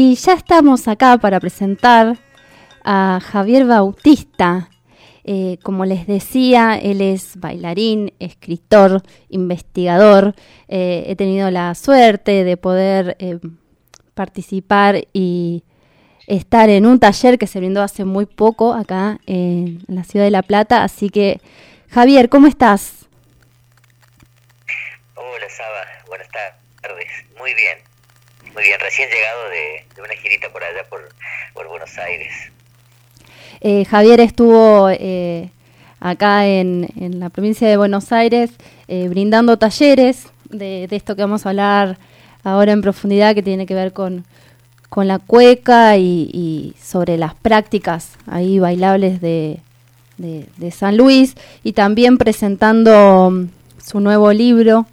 Y ya estamos acá para presentar a Javier Bautista. Eh, como les decía, él es bailarín, escritor, investigador. Eh, he tenido la suerte de poder eh, participar y estar en un taller que se brindó hace muy poco acá en la ciudad de La Plata. Así que, Javier, ¿cómo estás? Hola, Saba. Buenas tardes. Muy bien. Bien, recién llegado de, una girita por allá, por, Buenos Aires. Eh, Javier estuvo eh, acá en, la provincia de Buenos Aires eh, brindando talleres de, esto que vamos a hablar ahora en profundidad, que tiene que ver con, la cueca y, sobre las prácticas ahí bailables de, de San Luis, y también presentando mm, su nuevo libro,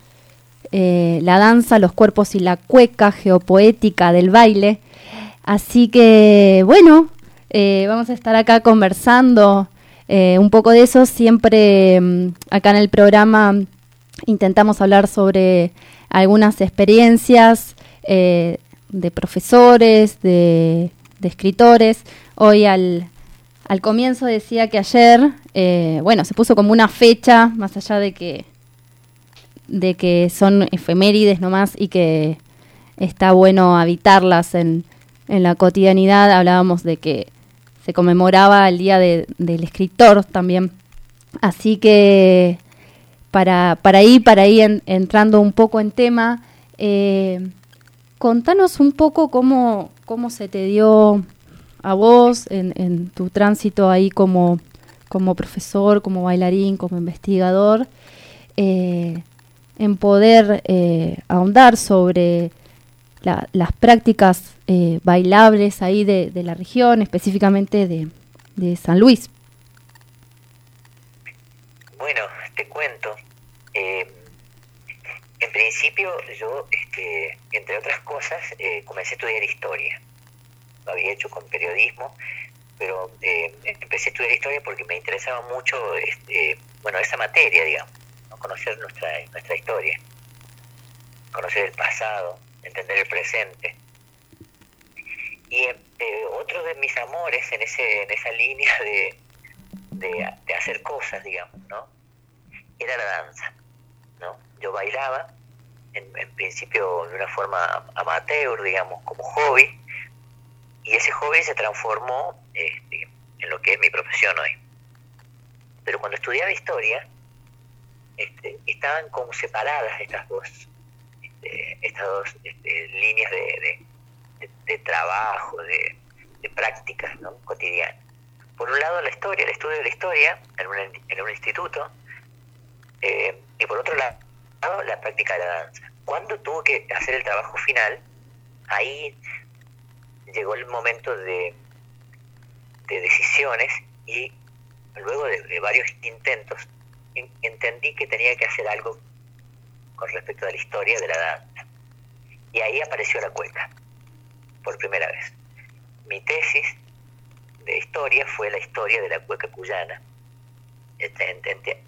eh, la danza, los cuerpos y la cueca geopoética del baile. Así que, bueno, eh, vamos a estar acá conversando eh, un poco de eso. Siempre mm, acá en el programa intentamos hablar sobre algunas experiencias de profesores, de, escritores. Hoy al, al, comienzo decía que ayer, bueno, se puso como una fecha, más allá de que de que son efemérides nomás y que está bueno habitarlas en, en la cotidianidad. Hablábamos de que se conmemoraba el Día del Escritor también. Así que para, para ir, para ir entrando un poco en tema, eh, contanos un poco cómo, cómo se te dio a vos en, en tu tránsito ahí como, como profesor, como bailarín, como investigador. Eh, en poder eh, ahondar sobre las prácticas eh, bailables ahí de, la región, específicamente de, San Luis. Bueno, te cuento. Eh, en principio yo, este, entre otras cosas, comencé a estudiar historia. Lo había hecho con periodismo, pero empecé a estudiar historia porque me interesaba mucho, este, bueno, esa materia, digamos conocer nuestra, nuestra historia, conocer el pasado, entender el presente. Y eh, otro de mis amores en, ese, en esa línea de, de, hacer cosas, digamos, ¿no? Era la danza, ¿no? Yo bailaba, en, principio de una forma amateur, digamos, como hobby, y ese hobby se transformó este, en lo que es mi profesión hoy. Pero cuando estudiaba historia, este, estaban como separadas estas dos, este, estas dos este, líneas de, de, trabajo, de, prácticas ¿no? cotidianas. Por un lado la historia, el estudio de la historia en, en un instituto, eh, y por otro lado la práctica de la danza. Cuando tuvo que hacer el trabajo final, ahí llegó el momento de, de decisiones y luego de varios intentos entendí que tenía que hacer algo con respecto a la historia de la danza. Y ahí apareció la cueca, por primera vez. Mi tesis de historia fue la historia de la cueca cuyana, este,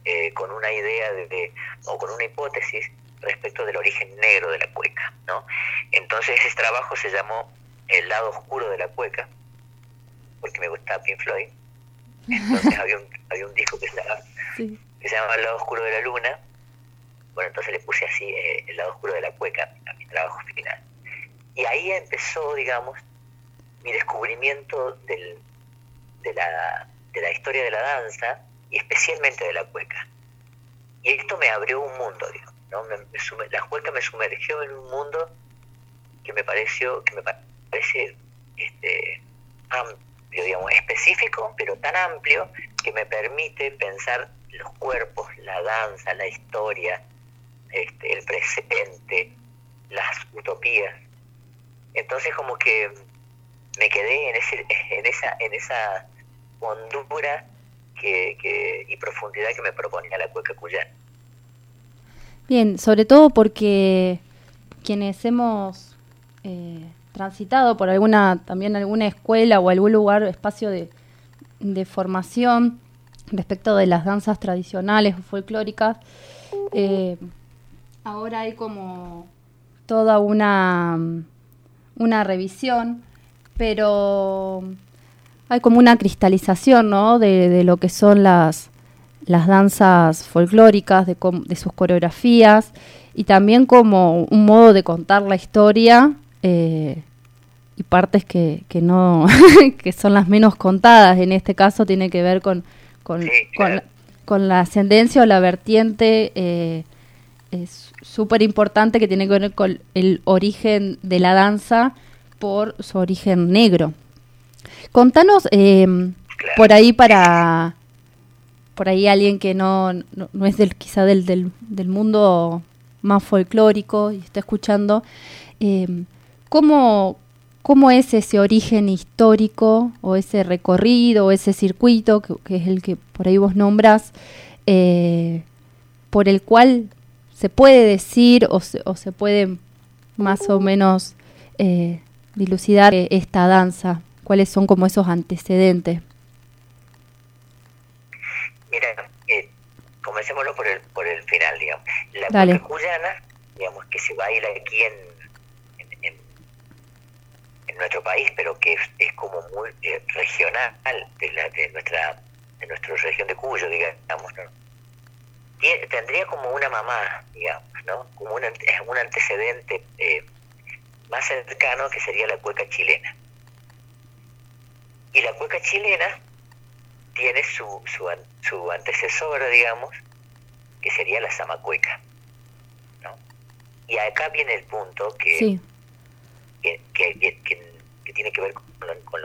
eh, con una idea de, o con una hipótesis respecto del origen negro de la cueca. ¿no? Entonces ese trabajo se llamó El lado oscuro de la cueca, porque me gustaba Pink Floyd. Entonces había un, había un disco que se llamaba que se llama El lado oscuro de la luna. Bueno, entonces le puse así eh, El lado oscuro de la cueca a mi trabajo final. Y ahí empezó, digamos, mi descubrimiento del, de, la, de la historia de la danza y especialmente de la cueca. Y esto me abrió un mundo, digo, ¿no? la cueca me sumergió en un mundo que me pareció, que me parece este, amplio, digamos, específico, pero tan amplio que me permite pensar los cuerpos, la danza, la historia, este, el presente, las utopías. Entonces como que me quedé en, ese, en esa en esa hondura que, y profundidad que me proponía la cueca cuyana. Bien, sobre todo porque quienes hemos eh, transitado por alguna también alguna escuela o algún lugar, espacio de, de formación, respecto de las danzas tradicionales o folclóricas, eh, ahora hay como toda una, una revisión pero hay como una cristalización, ¿no? De, lo que son las, las danzas folclóricas, de, de, sus coreografías y también como un modo de contar la historia eh, y partes que, que no que son las menos contadas. En este caso tiene que ver con, con, con, la ascendencia o la vertiente eh, es súper importante que tiene que ver con el origen de la danza por su origen negro. Contanos em, por ahí para por ahí alguien que no, no, es del quizá del, del, del, mundo más folclórico y está escuchando, eh, ¿cómo, ¿cómo, es ese origen histórico o ese recorrido o ese circuito, que, es el que por ahí vos nombras, eh, por el cual se puede decir o se, o se puede más o menos eh, dilucidar esta danza? ¿Cuáles son como esos antecedentes? Mira, eh, comencémoslo por el, por el final, digamos. La Dale. cuyana, digamos, que se baila aquí en, nuestro país, pero que es, como muy eh, regional de, la, de nuestra de nuestra región de Cuyo, digamos, ¿no? tendría como una mamá, digamos, ¿no? Como un, un antecedente eh, más cercano que sería la cueca chilena. Y la cueca chilena tiene su, su, su antecesora, digamos, que sería la zamacueca. ¿no? Y acá viene el punto que, que, que, tiene que ver con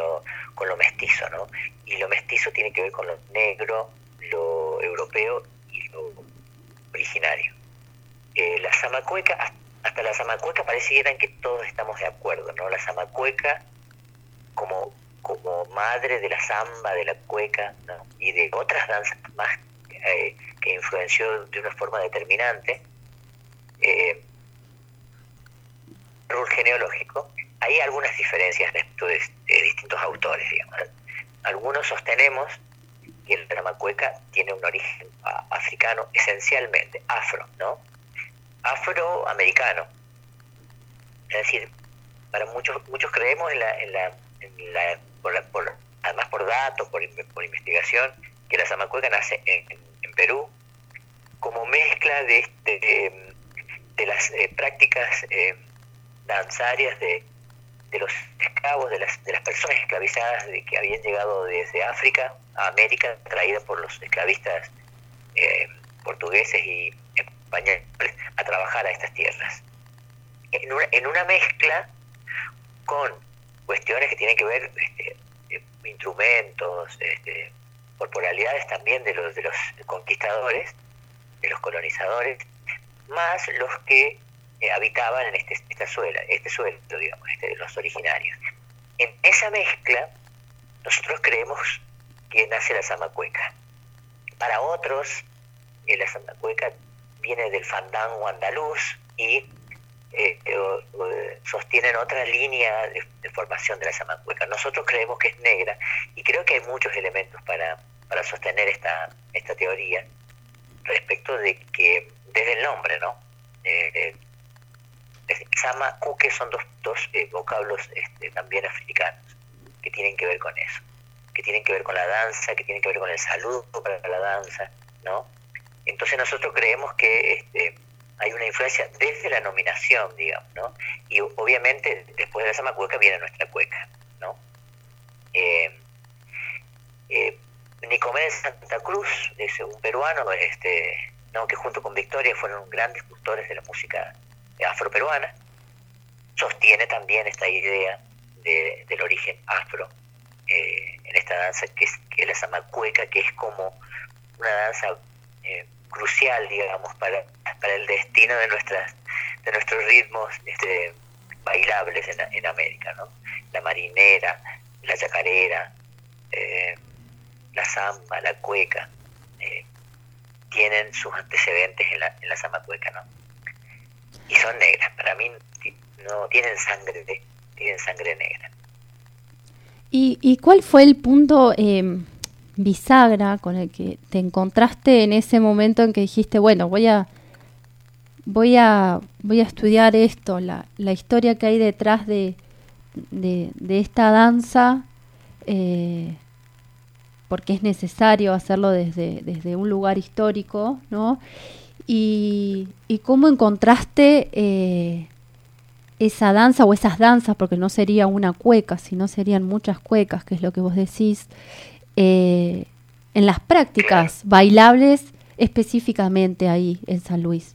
lo, mestizo, ¿no? Y lo mestizo tiene que ver con lo negro, lo europeo y lo originario. Eh, la zamacueca, hasta la zamacueca pareciera que todos estamos de acuerdo, ¿no? La zamacueca como como madre de la samba, de la cueca y de otras danzas más eh, que influenció de una forma determinante, eh, genealógico, hay algunas diferencias respecto de, distintos autores. Digamos. Algunos sostenemos que el drama cueca tiene un origen africano, esencialmente afro, ¿no? Afroamericano. Es decir, para muchos muchos creemos en la, en la, en la por, además por datos, por, por, investigación, que la zamacueca nace en, Perú como mezcla de, de, de las eh, prácticas eh, danzarias de, de los esclavos, de las, de las personas esclavizadas de que habían llegado desde África a América, traídas por los esclavistas eh, portugueses y españoles a trabajar a estas tierras. En una, en una mezcla con cuestiones que tienen que ver este, eh, instrumentos, este, corporalidades también de los de los conquistadores, de los colonizadores, más los que habitaban en este, esta suela, este suelo, digamos, este, los originarios. En esa mezcla, nosotros creemos que nace la zamacueca. Para otros, eh, la zamacueca viene del fandango andaluz y eh, eh, sostienen otra línea de, formación de la zamacueca. Nosotros creemos que es negra y creo que hay muchos elementos para, para sostener esta, esta teoría respecto de que, desde el nombre, ¿no? Sama, Kuke son dos, dos eh, vocablos este, también africanos que tienen que ver con eso, que tienen que ver con la danza, que tienen que ver con el saludo para la danza, ¿no? Entonces nosotros creemos que este, hay una influencia desde la nominación, digamos, ¿no? Y obviamente después de la Sama Cueca viene nuestra cueca, ¿no? Eh, eh, Nicomedes Santa Cruz es un peruano, este, ¿no? que junto con Victoria fueron grandes cultores de la música afroperuana, sostiene también esta idea del origen afro eh, en esta danza que es, que es la zamacueca, que es como una danza eh, crucial, digamos, para, para el destino de nuestras de nuestros ritmos este, bailables en, América, ¿no? La marinera, la chacarera, eh, la samba, la cueca, tienen sus antecedentes en la, en la samba cueca, ¿no? Y son negras, para mí no tienen sangre, tienen sangre negra. ¿Y, y cuál fue el punto eh, bisagra con el que te encontraste en ese momento en que dijiste, bueno, voy a voy a voy a estudiar esto, la, la historia que hay detrás de, de, esta danza, eh, porque es necesario hacerlo desde, desde un lugar histórico, ¿no? Y, cómo encontraste eh, esa danza o esas danzas, porque no sería una cueca, sino serían muchas cuecas, que es lo que vos decís, eh, en las prácticas bailables específicamente ahí en San Luis.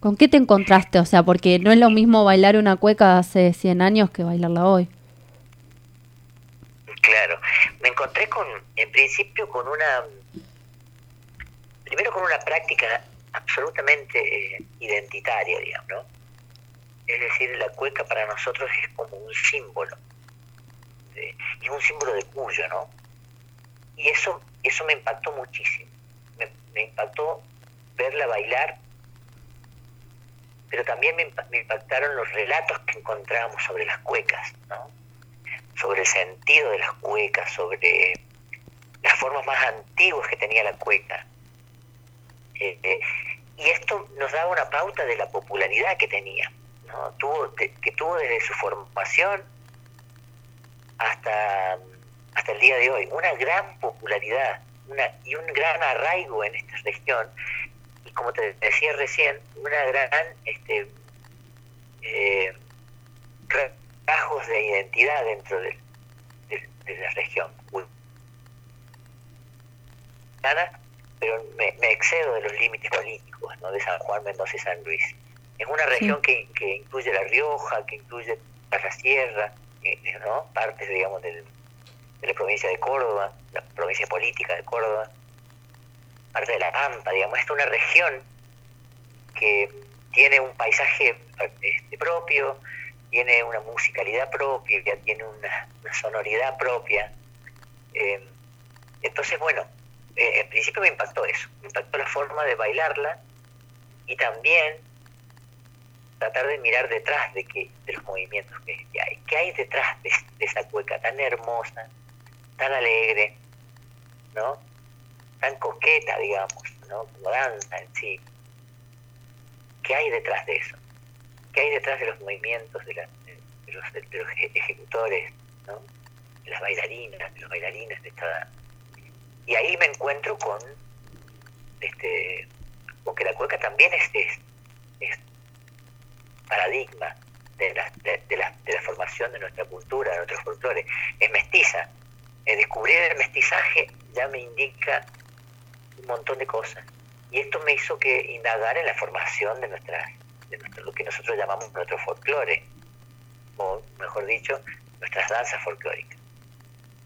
¿Con qué te encontraste? O sea, porque no es lo mismo bailar una cueca hace 100 años que bailarla hoy. Claro, me encontré con, en principio, con una, primero con una práctica absolutamente eh, identitaria, digamos. Es decir, la cueca para nosotros es como un símbolo, es un símbolo de Cuyo, ¿no? Y eso, eso me impactó muchísimo, me, impactó verla bailar, pero también me, impactaron los relatos que encontrábamos sobre las cuecas, ¿no? Sobre el sentido de las cuecas, sobre las formas más antiguas que tenía la cueca. Eh, eh, y esto nos daba una pauta de la popularidad que tenía tuvo, que tuvo desde su formación hasta, hasta el día de hoy, una gran popularidad una, y un gran arraigo en esta región. Y como te decía recién, una gran este, eh, rasgos de identidad dentro de, de, la región. Pero me, me, excedo de los límites políticos ¿no? de San Juan, Mendoza y San Luis. Es una región que, que, incluye La Rioja, que incluye la Sierra, eh, ¿no? partes, digamos, de la provincia de Córdoba, la provincia política de Córdoba, parte de La Pampa, digamos. es una región que tiene un paisaje este, propio, tiene una musicalidad propia, tiene una, sonoridad propia. Eh, entonces, bueno, eh, en principio me impactó eso, me impactó la forma de bailarla y también tratar de mirar detrás de, que, de los movimientos que, hay. ¿Qué hay detrás de, esa cueca tan hermosa, tan alegre, ¿no? tan coqueta, digamos, ¿no? como danza en sí? ¿Qué hay detrás de eso? ¿Qué hay detrás de los movimientos de, los, ejecutores, ¿no? de las bailarinas, de los bailarines de esta Y ahí me encuentro con, este, con que la cueca también es, es paradigma de la, de, la, de la formación de nuestra cultura, de nuestros folclore. Es mestiza. descubrir el mestizaje ya me indica un montón de cosas. Y esto me hizo que indagar en la formación de, nuestra, de nuestro, lo que nosotros llamamos nuestro folclore, o mejor dicho, nuestras danzas folclóricas.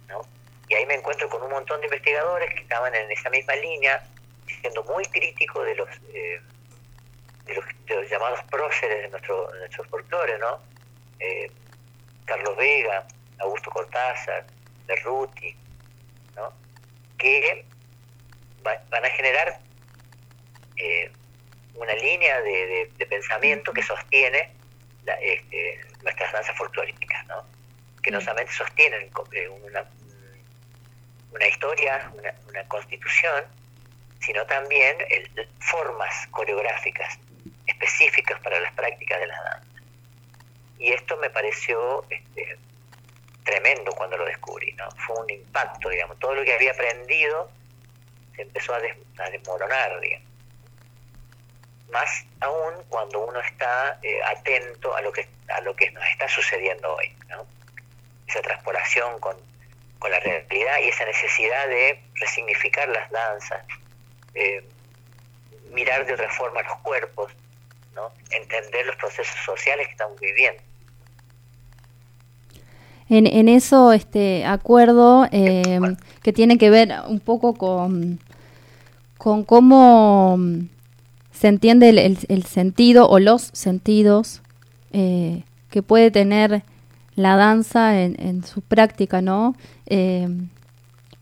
¿no? Y ahí me encuentro con un montón de investigadores que estaban en esa misma línea, siendo muy críticos de los... Eh, de los, llamados próceres de nuestro, nuestro folclore, ¿no? Eh, Carlos Vega, Augusto Cortázar, Berruti, ¿no? Que van a generar eh, una línea de, pensamiento que sostiene este, nuestras danzas folclóricas, ¿no? Que no solamente sostienen eh, una, una historia, una, una constitución, sino también formas coreográficas específicas para las prácticas de la danza. Y esto me pareció este, tremendo cuando lo descubrí, ¿no? Fue un impacto, digamos. Todo lo que había aprendido se empezó a, desmoronar, digamos. Más aún cuando uno está eh, atento a lo que a lo que nos está sucediendo hoy, ¿no? Esa transpolación con, con la realidad y esa necesidad de resignificar las danzas, eh, mirar de otra forma los cuerpos, entender los procesos sociales que estamos viviendo. En, en eso este acuerdo eh, que tiene que ver un poco con, con cómo se entiende el, sentido o los sentidos eh, que puede tener la danza en, su práctica, ¿no? Eh,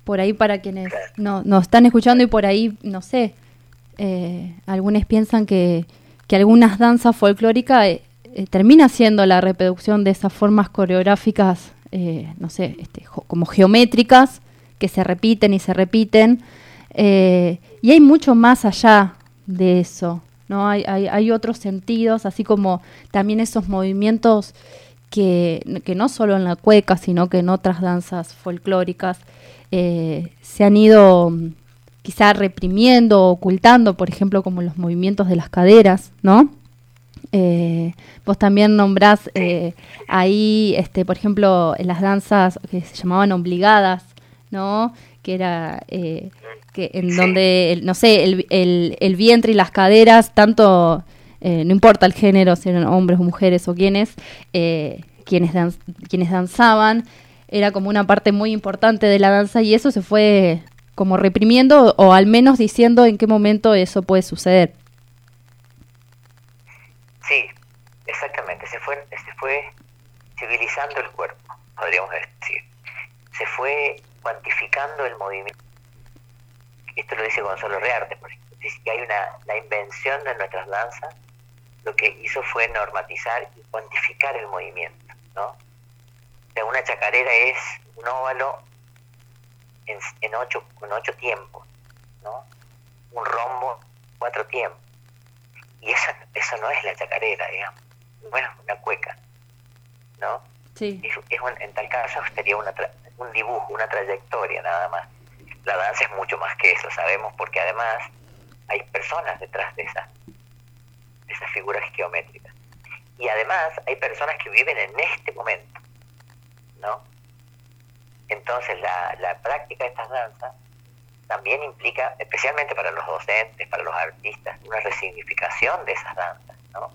por ahí para quienes no, nos están escuchando y por ahí, no sé, algunos piensan que, que algunas danzas folclóricas eh, eh, termina siendo la reproducción de esas formas coreográficas, eh, no sé, este, como geométricas, que se repiten y se repiten. y hay mucho más allá de eso, ¿no? Hay, hay, hay, otros sentidos, así como también esos movimientos que, que, no solo en la cueca, sino que en otras danzas folclóricas eh, se han ido mm, quizá reprimiendo, ocultando, por ejemplo, como los movimientos de las caderas, ¿no? Eh, vos también nombrás eh, ahí, este, por ejemplo, en las danzas que se llamaban obligadas, ¿no? Que era que en donde, no sé, el, el, el, vientre y las caderas, tanto, no importa el género, si eran hombres o mujeres o quienes, quienes, dan, quienes danzaban, era como una parte muy importante de la danza y eso se fue como reprimiendo o al menos diciendo en qué momento eso puede suceder. Sí, exactamente, se fue, se fue civilizando el cuerpo, podríamos decir. Se fue cuantificando el movimiento. Esto lo dice Gonzalo Rearte, por ejemplo. Dice que hay una, la invención de nuestras danzas lo que hizo fue normatizar y cuantificar el movimiento, ¿no? una chacarera es un óvalo en, en ocho, con ocho tiempos, ¿no? Un rombo, cuatro tiempos. Y esa, eso no es la chacarera, digamos. Bueno, una cueca, ¿no? Sí. Es, en tal caso sería una un dibujo, una trayectoria nada más. La danza es mucho más que eso, sabemos, porque además hay personas detrás de esas, esas figuras geométricas. Y además hay personas que viven en este momento. ¿no? Entonces la, la práctica de estas danzas también implica, especialmente para los docentes, para los artistas, una resignificación de esas danzas, ¿no?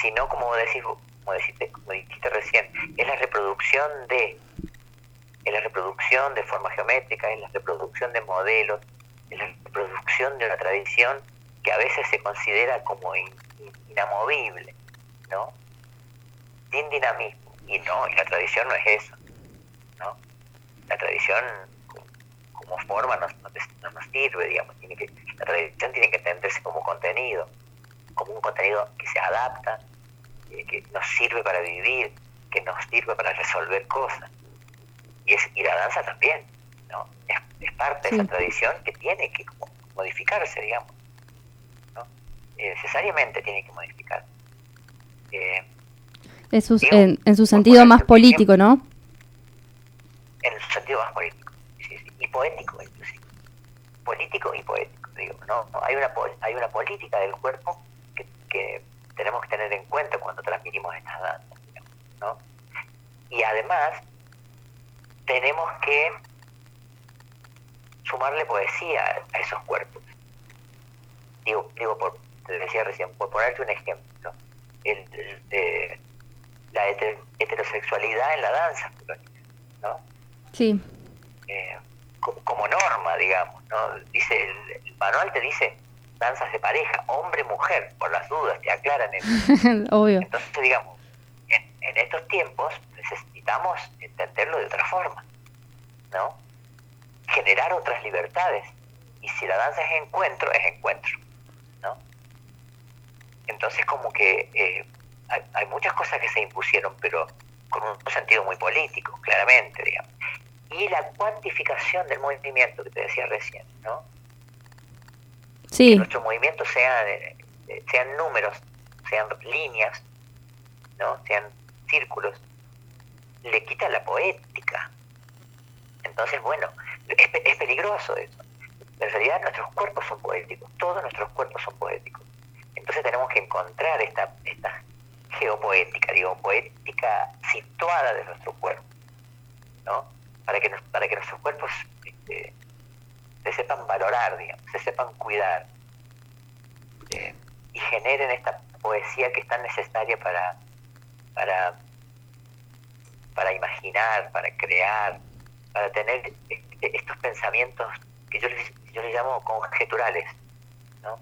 Sino, como decís, como dijiste, como dijiste recién, es la reproducción de, es la reproducción de forma geométrica, es la reproducción de modelos, es la reproducción de una tradición que a veces se considera como inamovible, ¿no? Sin dinamismo. Y no, y la tradición no es eso. ¿no? La tradición como forma no, nos sirve, digamos. Tiene que, la tradición tiene que entenderse como contenido, como un contenido que se adapta, eh, que nos sirve para vivir, que nos sirve para resolver cosas. Y, es, y la danza también, ¿no? Es, parte de esa tradición que tiene que modificarse, digamos. ¿No? Eh, necesariamente tiene que modificarse. Eh, en, en, en su sentido más político, ¿no? En su sentido más político, sí, sí. y poético inclusive. Político y poético, digo, ¿no? Hay una, hay una política del cuerpo que, que tenemos que tener en cuenta cuando transmitimos estas danzas, ¿no? Y además tenemos que sumarle poesía a esos cuerpos. Digo, digo por, te decía recién, por ponerte un ejemplo, el, el, eh, la heterosexualidad en la danza, ¿no? Sí. Eh, como, norma, digamos, ¿no? Dice, el, manual te dice danzas de pareja, hombre-mujer, por las dudas, te aclaran eso. Obvio. Entonces, digamos, en, en estos tiempos necesitamos entenderlo de otra forma, ¿no? Generar otras libertades. Y si la danza es encuentro, es encuentro, ¿no? Entonces, como que eh, hay, muchas cosas que se impusieron, pero con un sentido muy político, claramente, digamos. Y la cuantificación del movimiento que te decía recién, ¿no? Sí. Que nuestros movimientos sean, sean números, sean líneas, ¿no? Sean círculos, le quita la poética. Entonces, bueno, es, es peligroso eso. En realidad nuestros cuerpos son poéticos, todos nuestros cuerpos son poéticos. Entonces tenemos que encontrar esta, esta geopoética, digo, poética situada de nuestro cuerpo, ¿no? Para que, para que nuestros cuerpos este, se sepan valorar, digamos, se sepan cuidar eh, y generen esta poesía que es tan necesaria para, para, para imaginar, para crear, para tener este, estos pensamientos que yo les, yo les llamo conjeturales, ¿no?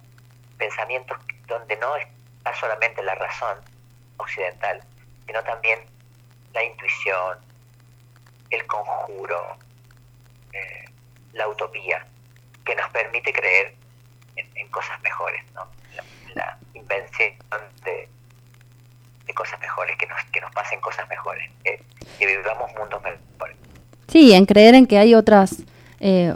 pensamientos donde no está solamente la razón, occidental, sino también la intuición, el conjuro, eh, la utopía, que nos permite creer en, cosas mejores, ¿no? La, invención de, cosas mejores, que nos, que nos pasen cosas mejores, que, vivamos mundos mejores. Sí, en creer en que hay otras eh,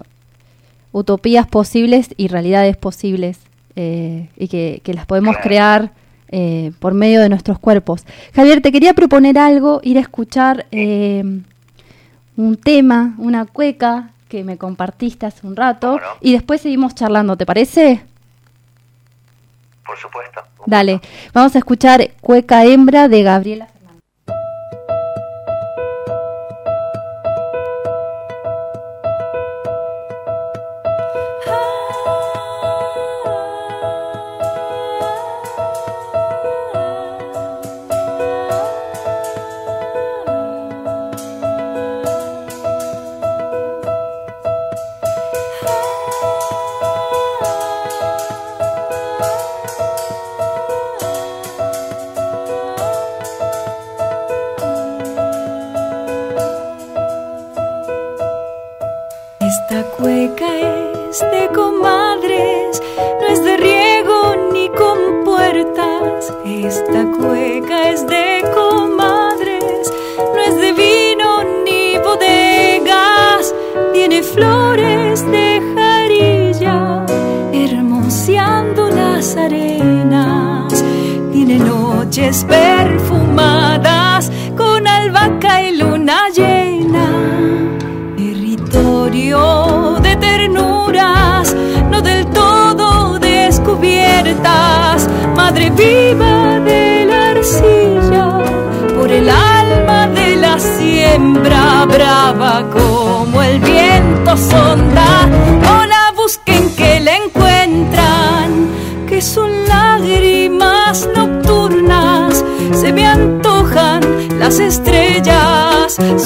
utopías posibles y realidades posibles eh, y que, las podemos crear eh, por medio de nuestros cuerpos. Javier, te quería proponer algo, ir a escuchar eh, un tema, una cueca que me compartiste hace un rato y después seguimos charlando, ¿te parece? Por supuesto. Dale, vamos a escuchar Cueca Hembra de Gabriela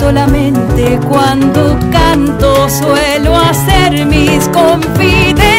solamente cuando canto suelo hacer mis confidencias.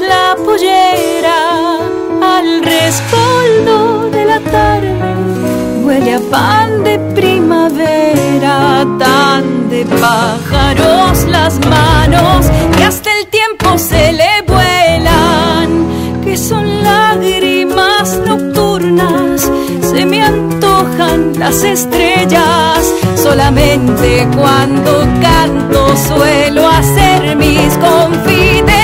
la pollera al respaldo de la tarde. Huele a pan de primavera, tan de pájaros las manos que hasta el tiempo se le vuelan, que son lágrimas nocturnas, se me antojan las estrellas, solamente cuando canto suelo hacer mis confidencias.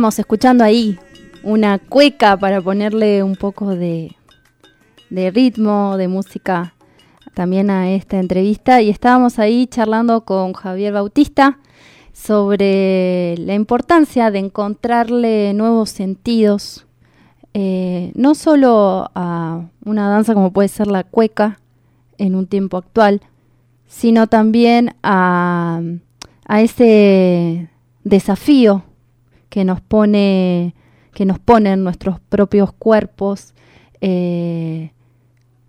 Estábamos escuchando ahí una cueca para ponerle un poco de, ritmo, de música también a esta entrevista. Y estábamos ahí charlando con Javier Bautista sobre la importancia de encontrarle nuevos sentidos, eh, no solo a una danza como puede ser la cueca en un tiempo actual, sino también a, a ese desafío que nos pone, que nos ponen nuestros propios cuerpos eh,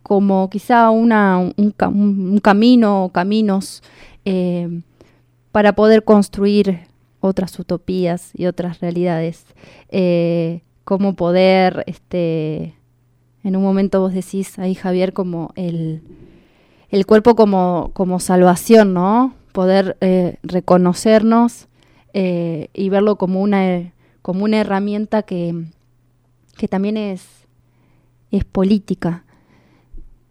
como quizá una, un, camino o caminos eh, para poder construir otras utopías y otras realidades. Eh, como poder, este, en un momento vos decís ahí Javier, como el, el cuerpo como, como salvación, ¿no? Poder reconocernos eh, y verlo como una, como una herramienta que, que también es, es política.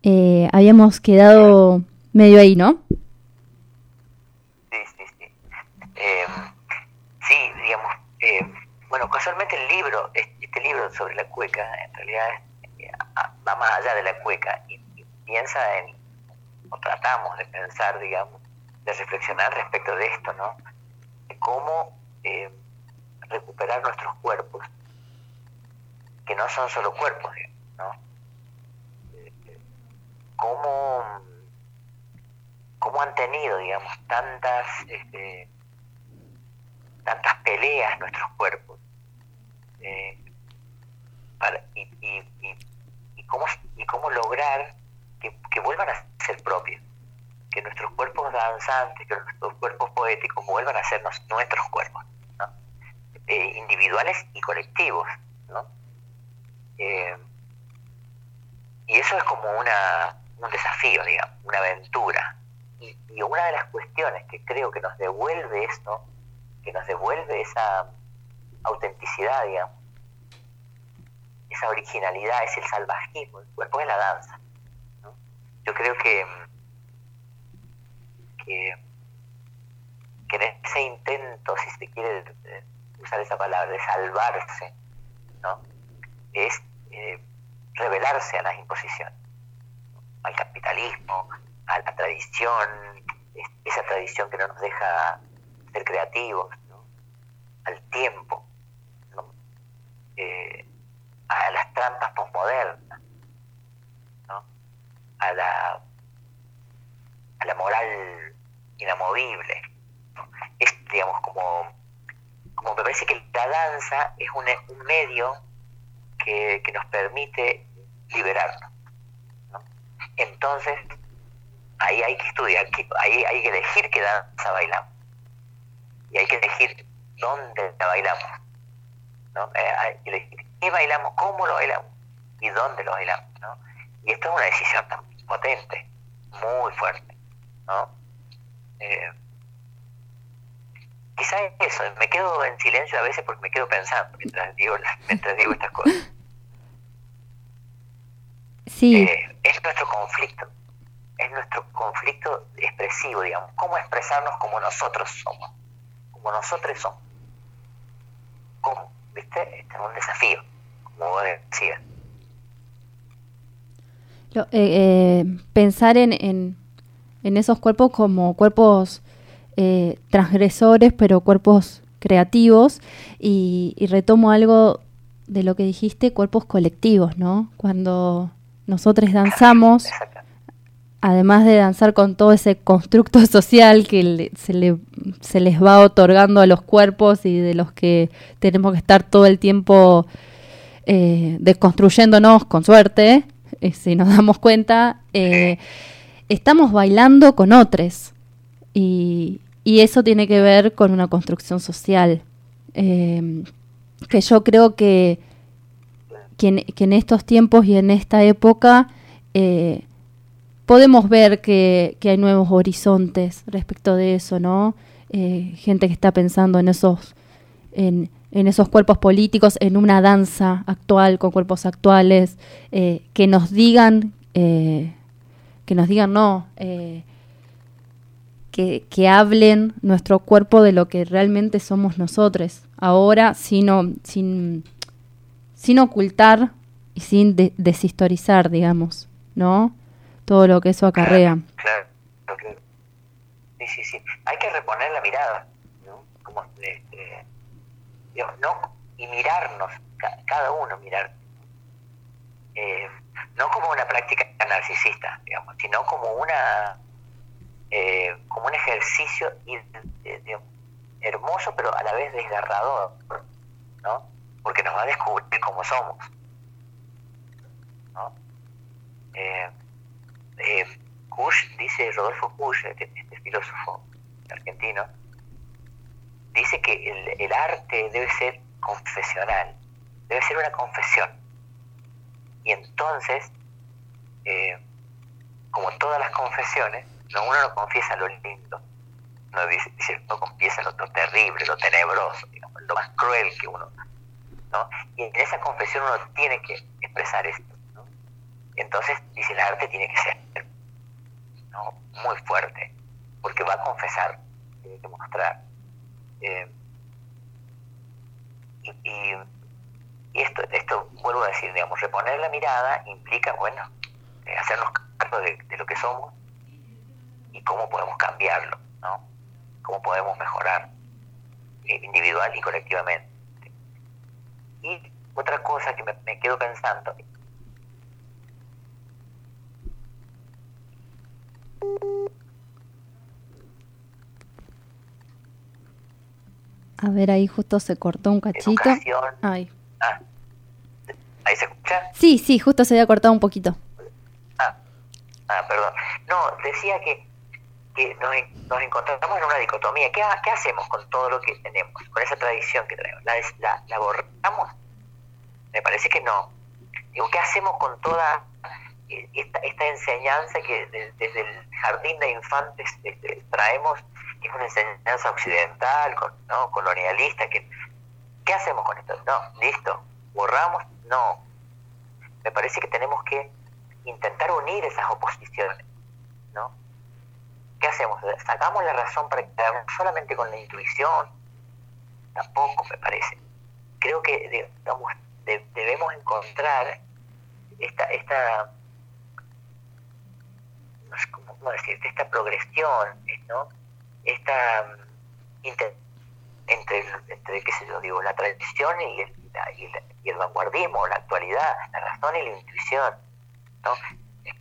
Eh, habíamos quedado medio ahí, ¿no? Sí, sí, sí. Eh, sí, digamos, bueno, casualmente el libro, este libro sobre la cueca, en realidad eh, va más allá de la cueca y, piensa en, o tratamos de pensar, digamos, de reflexionar respecto de esto, ¿no? Cómo eh, recuperar nuestros cuerpos, que no son solo cuerpos, ¿no? Cómo, cómo han tenido, digamos, tantas, este, tantas peleas nuestros cuerpos. Eh, y, y, cómo, y cómo lograr que, vuelvan a ser propios, que nuestros cuerpos danzantes, que nuestros cuerpos poéticos vuelvan a ser nuestros cuerpos, eh, individuales y colectivos. ¿no? Eh, y eso es como una, un desafío, digamos, una aventura. Y, y, una de las cuestiones que creo que nos devuelve esto, que nos devuelve esa autenticidad, digamos, esa originalidad, es el salvajismo, el cuerpo es la danza. Yo creo que, que, en ese intento, si se quiere usar esa palabra, de salvarse, ¿no? es eh, revelarse a las imposiciones, al capitalismo, a la tradición, esa tradición que no nos deja ser creativos, al tiempo, eh, a las trampas posmodernas, ¿no? a, la, a la moral inamovible. Es, digamos, como, como me parece que la danza es un, medio que, que, nos permite liberarnos. Entonces, ahí hay que estudiar, ahí hay que elegir qué danza bailamos. Y hay que elegir dónde la bailamos. ¿no? Eh, hay que elegir qué bailamos, cómo lo bailamos y dónde lo bailamos. ¿no? Y esto es una decisión tan potente, muy fuerte. ¿no? Eh, quizá eso, me quedo en silencio a veces porque me quedo pensando mientras digo, mientras digo estas cosas. Sí. Eh, es nuestro conflicto, es nuestro conflicto expresivo, digamos, cómo expresarnos como nosotros somos, como nosotros somos. ¿Cómo? ¿Viste? Este es un desafío, como vos decías. Eh, eh, pensar en, en, esos cuerpos como cuerpos eh, transgresores, pero cuerpos creativos, y, retomo algo de lo que dijiste, cuerpos colectivos, ¿no? Cuando nosotros danzamos, además de danzar con todo ese constructo social que se, le, se les va otorgando a los cuerpos y de los que tenemos que estar todo el tiempo eh, desconstruyéndonos con suerte, eh, si nos damos cuenta, eh, estamos bailando con otros y, y, eso tiene que ver con una construcción social eh, que yo creo que, que en, estos tiempos y en esta época podemos ver que, que, hay nuevos horizontes respecto de eso, ¿no? gente que está pensando en esos en, en esos cuerpos políticos, en una danza actual con cuerpos actuales, eh, que nos digan, eh, que nos digan no, eh, que, que, hablen nuestro cuerpo de lo que realmente somos nosotros, ahora sin, sin, sin ocultar y sin deshistorizar, digamos, ¿no? Todo lo que eso acarrea. Claro, claro. Sí, sí, sí. Hay que reponer la mirada, ¿no? Como, este, no, y mirarnos, cada uno mirar, eh, no como una práctica narcisista, digamos, sino como una eh, como un ejercicio hermoso, pero a la vez desgarrador, ¿no? Porque nos va a descubrir cómo somos, ¿no? Eh, dice Rodolfo Kusch, este, este filósofo argentino, dice que el, arte debe ser confesional, debe ser una confesión. Y entonces, eh, como todas las confesiones, no, uno no confiesa lo lindo, no, dice, no confiesa lo, terrible, lo tenebroso, lo más cruel que uno. ¿no? Y en esa confesión uno tiene que expresar esto. Entonces, dice, el arte tiene que ser ¿no? muy fuerte, porque va a confesar, tiene que mostrar. Eh, y, esto, esto, vuelvo a decir, digamos, reponer la mirada implica, bueno, eh, hacernos cargo de, lo que somos y cómo podemos cambiarlo, ¿no? Cómo podemos mejorar eh, individual y colectivamente. Y otra cosa que me, me quedo pensando A ver, ahí justo se cortó un cachito. Ay. Ah. ¿Ahí se escucha? Sí, sí, justo se había cortado un poquito. Ah, ah perdón. No, decía que, que nos, nos, encontramos en una dicotomía. ¿Qué, ¿Qué, hacemos con todo lo que tenemos, con esa tradición que traemos? ¿La, la, la borramos? Me parece que no. Digo, ¿qué hacemos con toda esta, esta enseñanza que desde el jardín de infantes este, traemos, que es una enseñanza occidental, ¿no? colonialista, que ¿qué hacemos con esto? No, listo, borramos, no. Me parece que tenemos que intentar unir esas oposiciones, ¿no? ¿Qué hacemos? ¿Sacamos la razón para quedarnos solamente con la intuición? Tampoco, me parece. Creo que debemos encontrar esta, esta ¿cómo decirte? Esta progresión, ¿no? Esta mm, entre, entre, qué sé yo, digo, la tradición y el, y, el vanguardismo, la actualidad, la razón y la intuición, ¿no?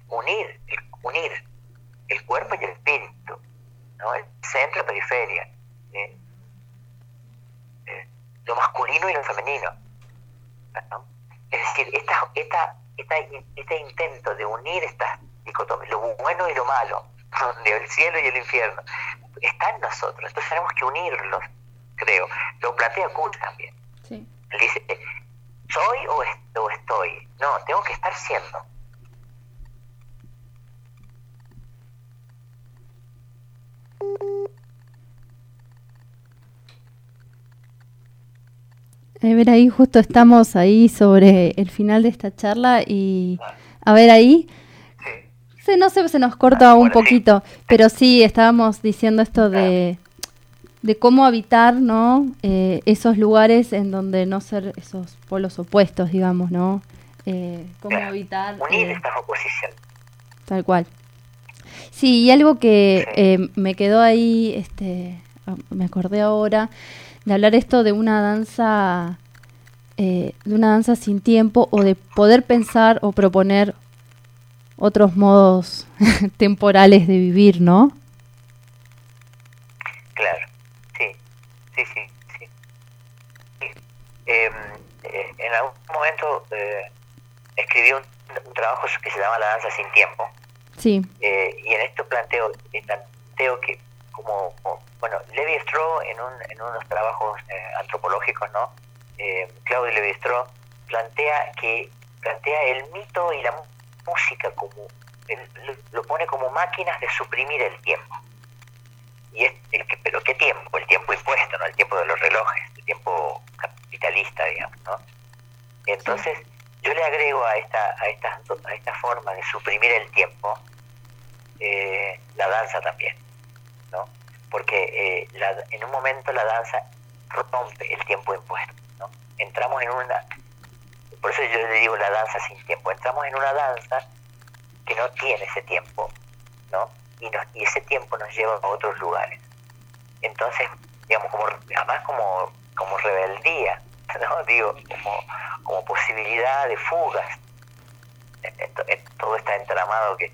Unir, el, unir el cuerpo y el espíritu, ¿no? El centro y periferia, ¿eh? Eh, lo masculino y lo femenino, Es decir, esta, esta, esta, este intento de unir estas lo bueno y lo malo, el cielo y el infierno, está en nosotros, entonces tenemos que unirlos, creo. Lo plantea Kurt también. Sí. Él dice, ¿soy o, estoy? No, tengo que estar siendo. A ver, ahí justo estamos ahí sobre el final de esta charla y a ver ahí, no sé, se nos corta un poquito, pero sí, estábamos diciendo esto de, de cómo habitar, ¿no? Eh, esos lugares en donde no ser esos polos opuestos, digamos, ¿no? Eh, cómo habitar... Unir eh, estas oposiciones. Tal cual. Sí, y algo que me quedó ahí, este, ah, me acordé ahora, de hablar esto de una danza... de una danza sin tiempo o de poder pensar o proponer otros modos temporales de vivir, ¿no? Claro, sí, sí, sí, sí. Em, eh, en algún momento eh, escribí un, trabajo que se llama La danza sin tiempo. Sí. Eh, y en esto planteo, planteo que como, bueno, Levi Strauss en, un, en unos trabajos antropológicos, ¿no? Claudio Levi Strauss plantea que plantea el mito y la música como lo pone como máquinas de suprimir el tiempo. Y es el que, pero qué tiempo, el tiempo impuesto, no el tiempo de los relojes, el tiempo capitalista, digamos, ¿no? Entonces, yo le agrego a esta a esta, a esta forma de suprimir el tiempo eh, la danza también, ¿no? Porque eh, en un momento la danza rompe el tiempo impuesto, ¿no? Entramos en una por eso yo le digo la danza sin tiempo. Entramos en una danza que no tiene ese tiempo, ¿no? Y, y ese tiempo nos lleva a otros lugares. Entonces, digamos, como, además como, como rebeldía, ¿no? Digo, como, posibilidad de fugas. En, todo está entramado que,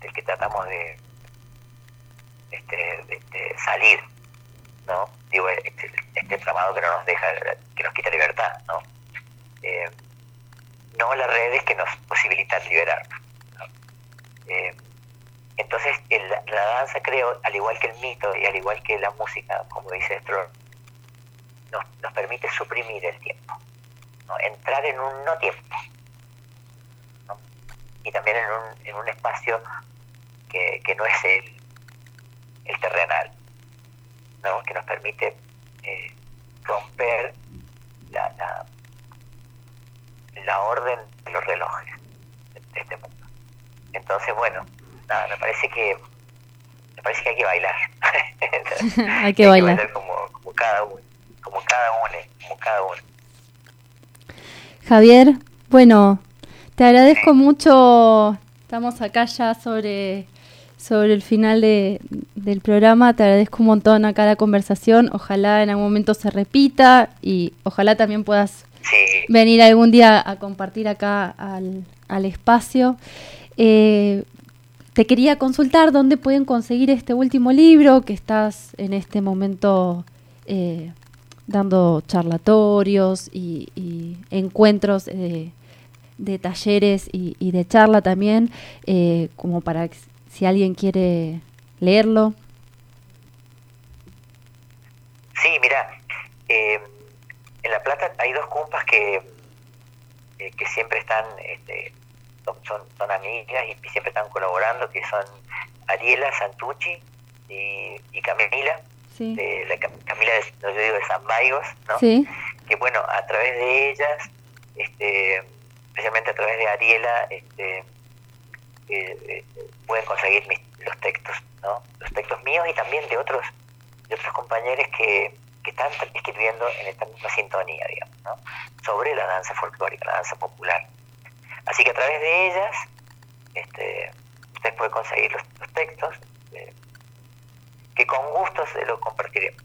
del que tratamos de, este, de, salir, ¿no? Digo, este, este entramado que no nos deja, que nos quita libertad, ¿no? Eh, no las redes que nos posibilitan liberar. Eh, entonces, la danza, creo, al igual que el mito y al igual que la música, como dice Stroll, nos, permite suprimir el tiempo, entrar en un no tiempo, y también en un, en un espacio que, que no es el, el terrenal, ¿no? que nos permite eh, romper la, la la orden de los relojes de este mundo. Entonces, bueno, nada, me parece que me parece que hay que bailar. hay que bailar. como, cada uno. como cada uno, como cada uno. Javier, bueno, te agradezco mucho. Estamos acá ya sobre, sobre el final de, del programa. Te agradezco un montón acá la conversación. Ojalá en algún momento se repita y ojalá también puedas venir algún día a compartir acá al, al espacio. Eh, te quería consultar dónde pueden conseguir este último libro que estás en este momento eh, dando charlatorios y, encuentros eh, de talleres y, de charla también, eh, como para si alguien quiere leerlo. Sí, mira, en La Plata hay dos compas que, que siempre están este, son, son amigas y siempre están colaborando, que son Ariela Santucci y, Camila, de la Camila de, yo digo de San Baigos, ¿no? que bueno, a través de ellas, este, especialmente a través de Ariela, este, eh, eh, pueden conseguir los textos, ¿no? los textos míos y también de otros, de otros compañeros que, que están escribiendo en esta misma sintonía, digamos, ¿no? sobre la danza folclórica, la danza popular. Así que a través de ellas este, usted puede conseguir los, textos eh, que con gusto se los compartiremos.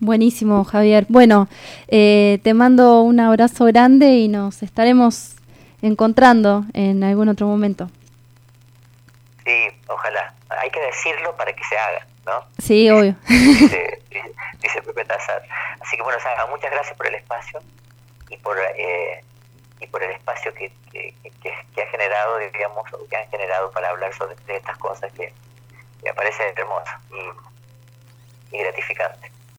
Buenísimo, Javier. Bueno, eh, te mando un abrazo grande y nos estaremos encontrando en algún otro momento. Sí, ojalá. Hay que decirlo para que se haga, ¿no? Sí, obvio. dice, Pepe Tazar. Así que bueno, muchas gracias por el espacio y por eh, y por el espacio que, que, ha generado, digamos, o que han generado para hablar sobre estas cosas que, me parece hermoso y, y gratificante.